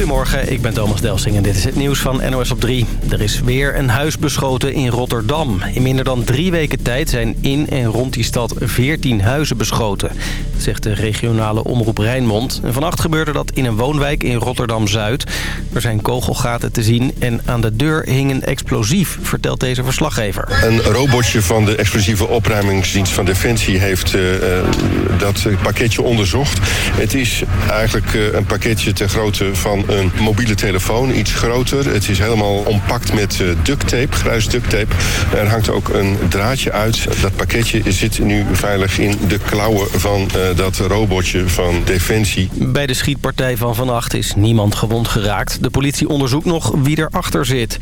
Goedemorgen, ik ben Thomas Delsing en dit is het nieuws van NOS op 3. Er is weer een huis beschoten in Rotterdam. In minder dan drie weken tijd zijn in en rond die stad 14 huizen beschoten. Zegt de regionale omroep Rijnmond. En vannacht gebeurde dat in een woonwijk in Rotterdam-Zuid. Er zijn kogelgaten te zien en aan de deur hing een explosief, vertelt deze verslaggever. Een robotje van de explosieve opruimingsdienst van Defensie heeft uh, dat pakketje onderzocht. Het is eigenlijk uh, een pakketje ter grootte van een mobiele telefoon, iets groter. Het is helemaal ompakt met uh, duct tape, grijs duct tape. Er hangt ook een draadje uit. Dat pakketje zit nu veilig in de klauwen van dat robotje van Defensie. Bij de schietpartij van vannacht is niemand gewond geraakt. De politie onderzoekt nog wie erachter zit.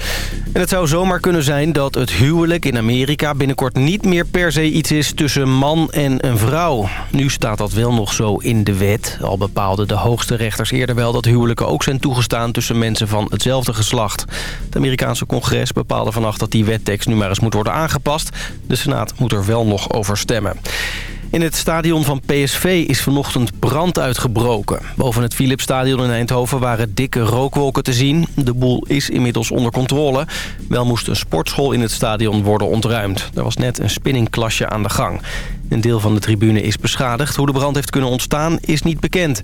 En het zou zomaar kunnen zijn dat het huwelijk in Amerika binnenkort niet meer per se iets is tussen man en een vrouw. Nu staat dat wel nog zo in de wet. Al bepaalden de hoogste rechters eerder wel dat huwelijken ook zijn toegestaan tussen mensen van hetzelfde geslacht. Het Amerikaanse congres bepaalde vannacht dat die wettekst nu maar eens moet worden aangepast. De Senaat moet er wel nog over stemmen. In het stadion van PSV is vanochtend brand uitgebroken. Boven het Philipsstadion in Eindhoven waren dikke rookwolken te zien. De boel is inmiddels onder controle. Wel moest een sportschool in het stadion worden ontruimd. Er was net een spinningklasje aan de gang. Een deel van de tribune is beschadigd. Hoe de brand heeft kunnen ontstaan is niet bekend.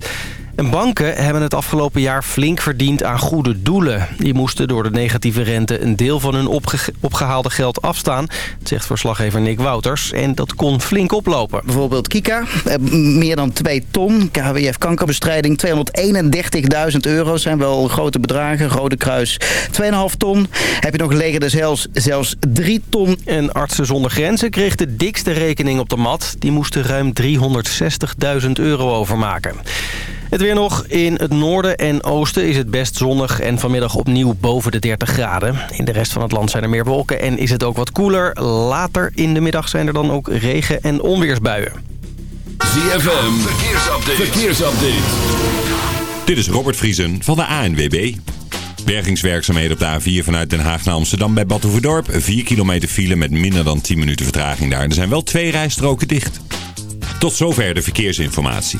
En banken hebben het afgelopen jaar flink verdiend aan goede doelen. Die moesten door de negatieve rente een deel van hun opge opgehaalde geld afstaan. zegt verslaggever Nick Wouters. En dat kon flink oplopen. Bijvoorbeeld Kika, meer dan 2 ton. KWF kankerbestrijding, 231.000 euro zijn wel grote bedragen. Rode Kruis, 2,5 ton. Heb je nog Leger des Hels, zelfs 3 ton. En Artsen zonder Grenzen kreeg de dikste rekening op de mat. Die moesten ruim 360.000 euro overmaken. Het weer nog. In het noorden en oosten is het best zonnig en vanmiddag opnieuw boven de 30 graden. In de rest van het land zijn er meer wolken en is het ook wat koeler. Later in de middag zijn er dan ook regen- en onweersbuien. ZFM, verkeersupdate. verkeersupdate. Dit is Robert Vriesen van de ANWB. Bergingswerkzaamheden op de A4 vanuit Den Haag naar Amsterdam bij Batuverdorp. 4 kilometer file met minder dan 10 minuten vertraging daar. Er zijn wel twee rijstroken dicht. Tot zover de verkeersinformatie.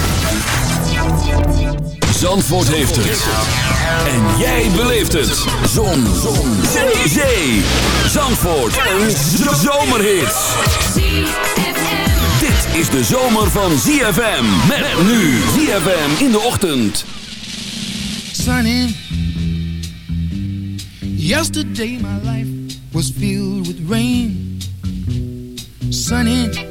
Zandvoort heeft het. En jij beleeft het. Zon. Zon. Zee. Zee. Zandvoort. Een zomerhit. Dit is de zomer van ZFM. Met nu ZFM in de ochtend. Sunny. Yesterday my life was filled with rain. Sunny.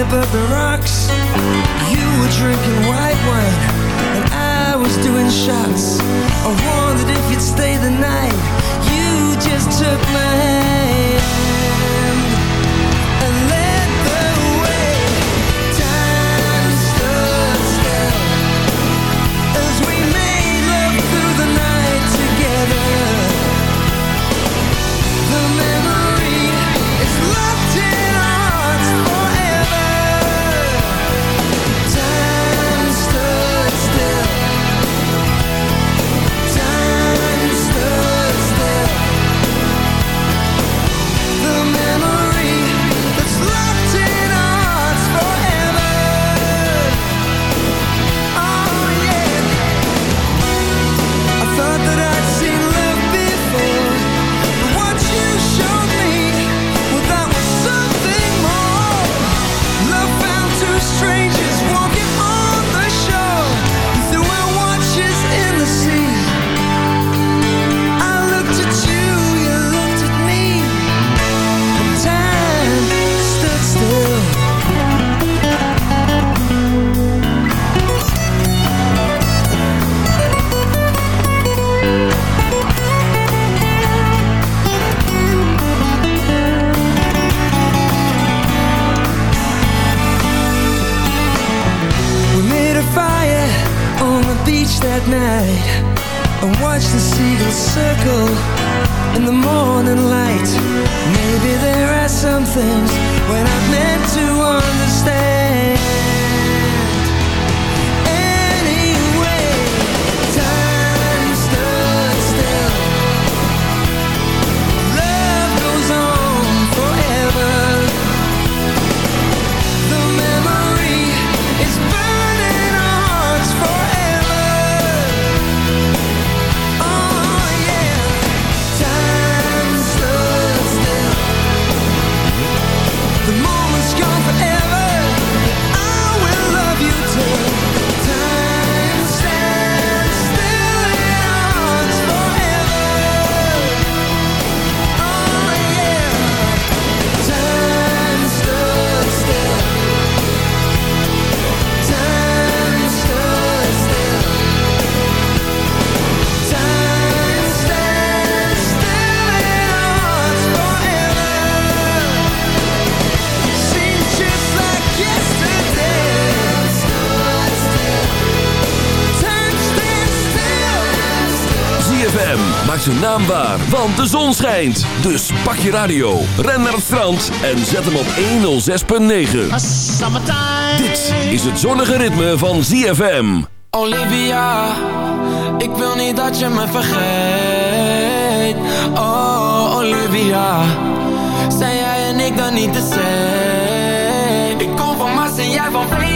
above the rocks. You were drinking white wine And I was doing shots. watch the seagulls circle in the morning light. Maybe there are some things when I meant to zijn want de zon schijnt. Dus pak je radio, ren naar het strand en zet hem op 106.9. Dit is het zonnige ritme van ZFM. Olivia, ik wil niet dat je me vergeet. Oh, Olivia, zijn jij en ik dan niet de same? Ik kom van Mars en jij van Venus.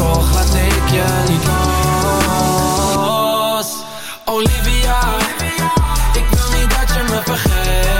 toch laat ik je niet los. Olivia, ik wil niet dat je me vergeet.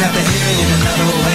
don't have to hear it in another way.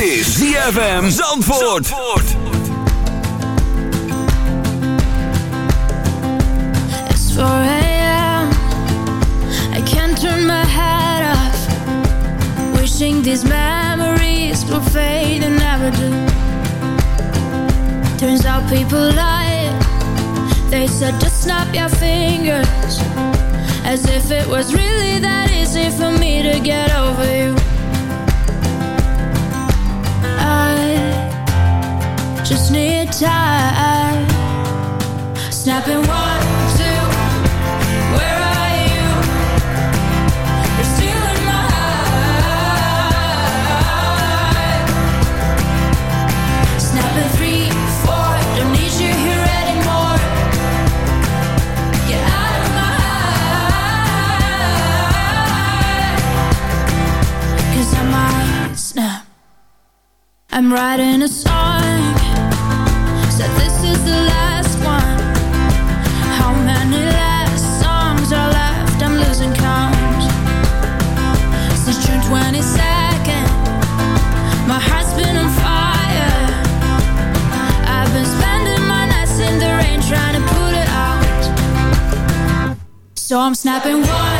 Is ZFM Zandvoort. Zandvoort. It's 4 a.m. I can't turn my head off. Wishing these memories will fade and never do. Turns out people lie. They said just snap your fingers. As if it was really that easy for me to get over you. Just need time. Snapping one, two. Where are you? You're my heart. Snapping three, four. Don't need you here anymore. Get out of my I might snap. I'm writing a song. So I'm snapping one,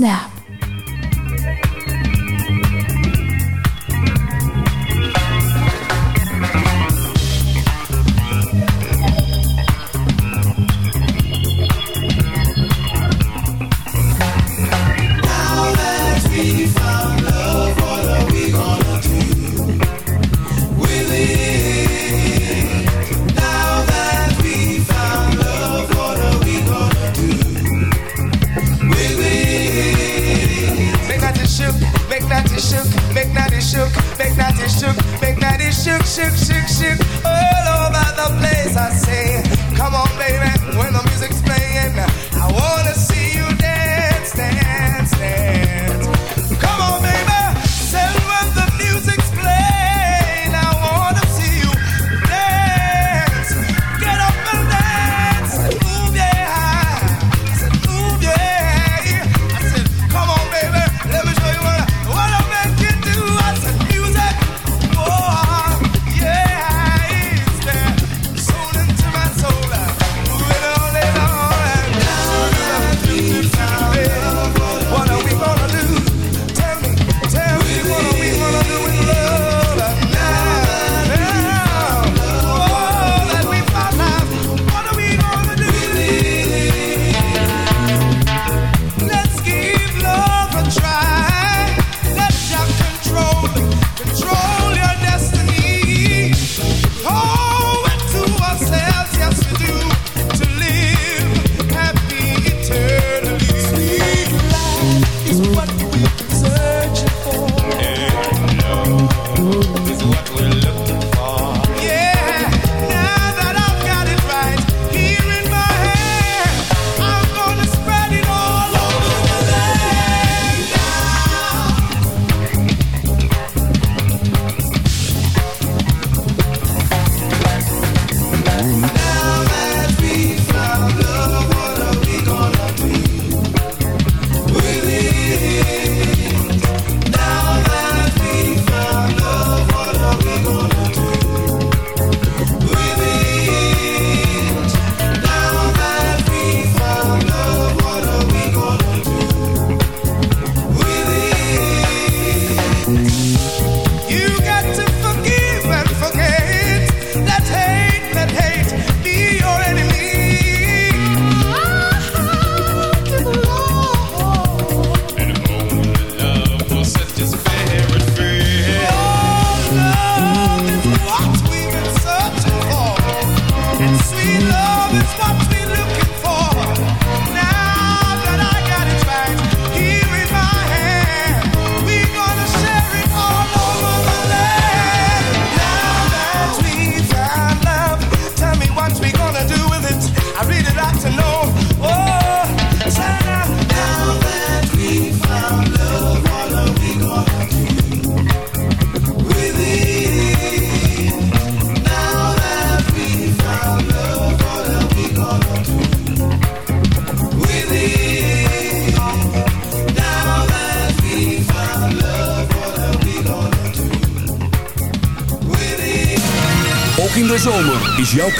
snap shook, make that it shook, shook, shook, shook all over the place. I say, come on, baby, when I'm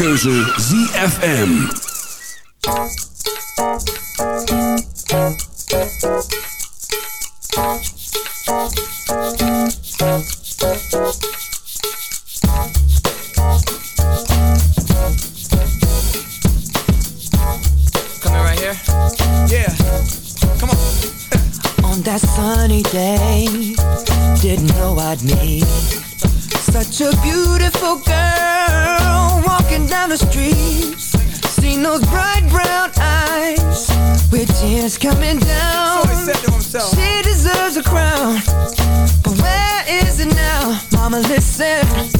keuze ZFM. Six.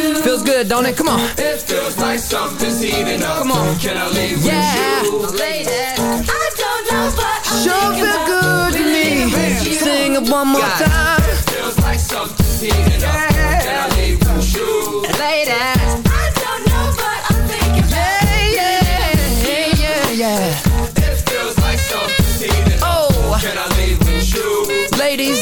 Good, don't it? Come on. It feels like something's heating up. Come on. Can I leave yeah. with you? I don't know what I'm sure feel good to me. Sing it one more time. It feels like something's heating up. Can I leave with you? Ladies, I don't know what I'm thinking. Yeah, yeah, yeah, yeah. It feels like something's heating up. Oh, can I leave with you? Ladies,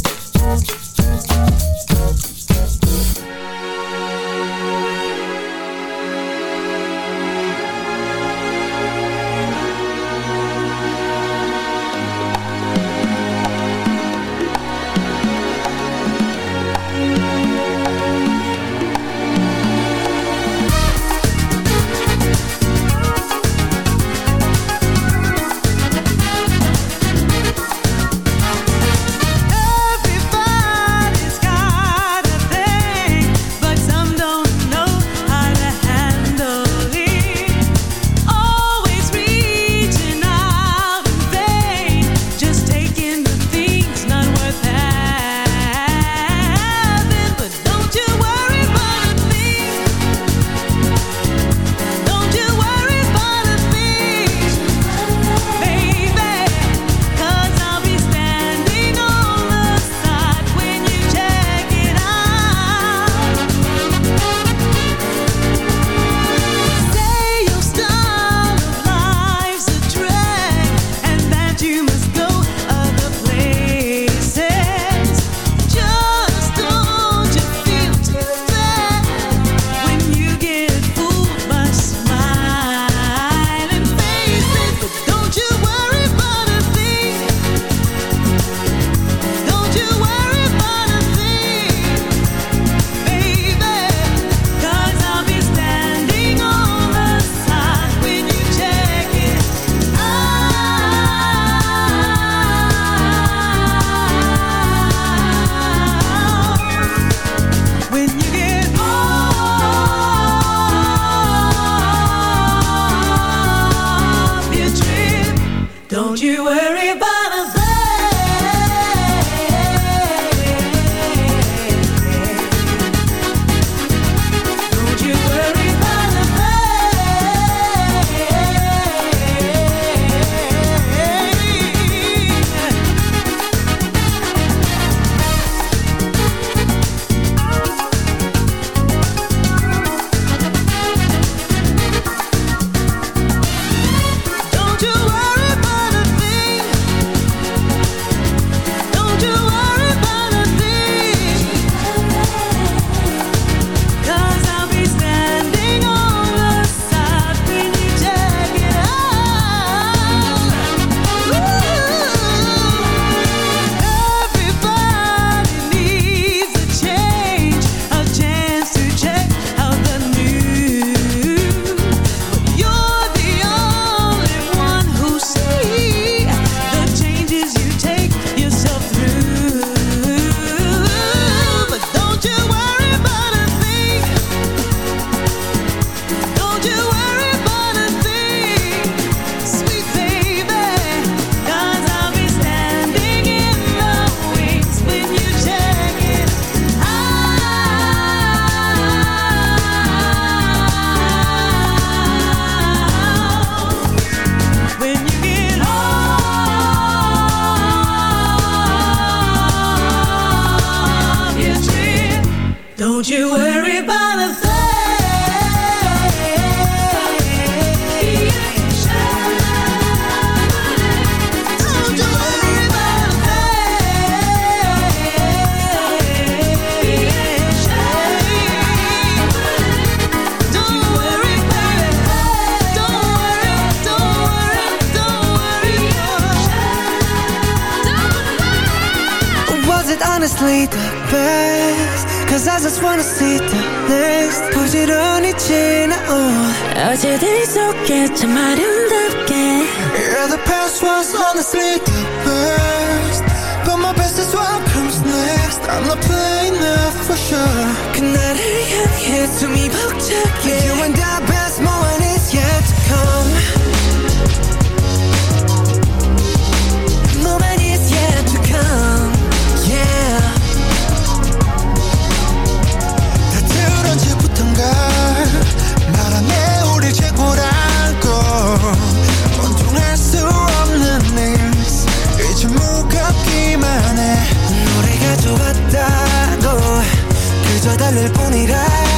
it honestly the best. Cause I just wanna see the next. 부지런히 okay, 어제들이 속에 참 아름답게. Yeah the past was honestly the best. But my best is what comes next. I'm not playing enough for sure. 그날을 향해 숨이 벅차게. You and I best moment is yet to come. 없다고 그저 달랠 뿐이라.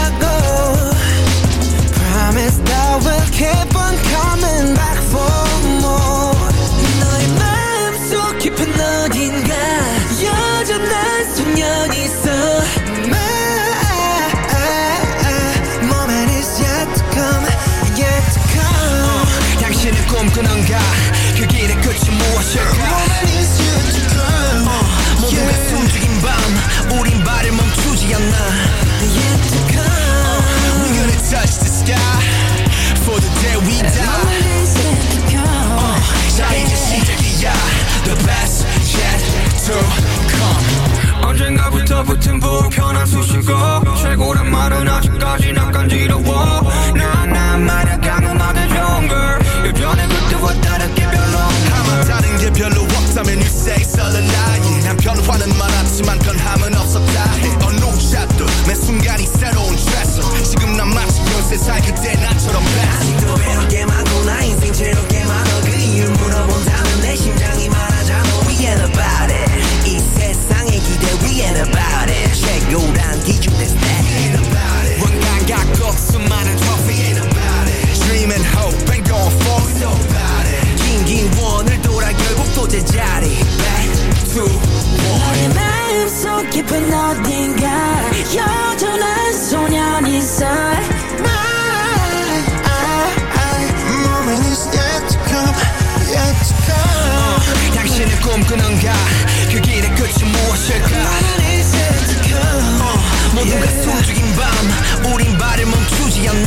거. 최고란 말은 아직까지 난 간지러워. 나나 말야 강음하게 좋은 걸. 예전에 그때와 다르게 별로 아마 다른 게 별로 없다면 you say it's all a lie 난 변화는 많았지만 변함은 없었다 어느 샷도 매 순간이 새로운 트레서 지금 난 마치 그 13살 그때 나처럼 blessed. 아직도 외롭게 말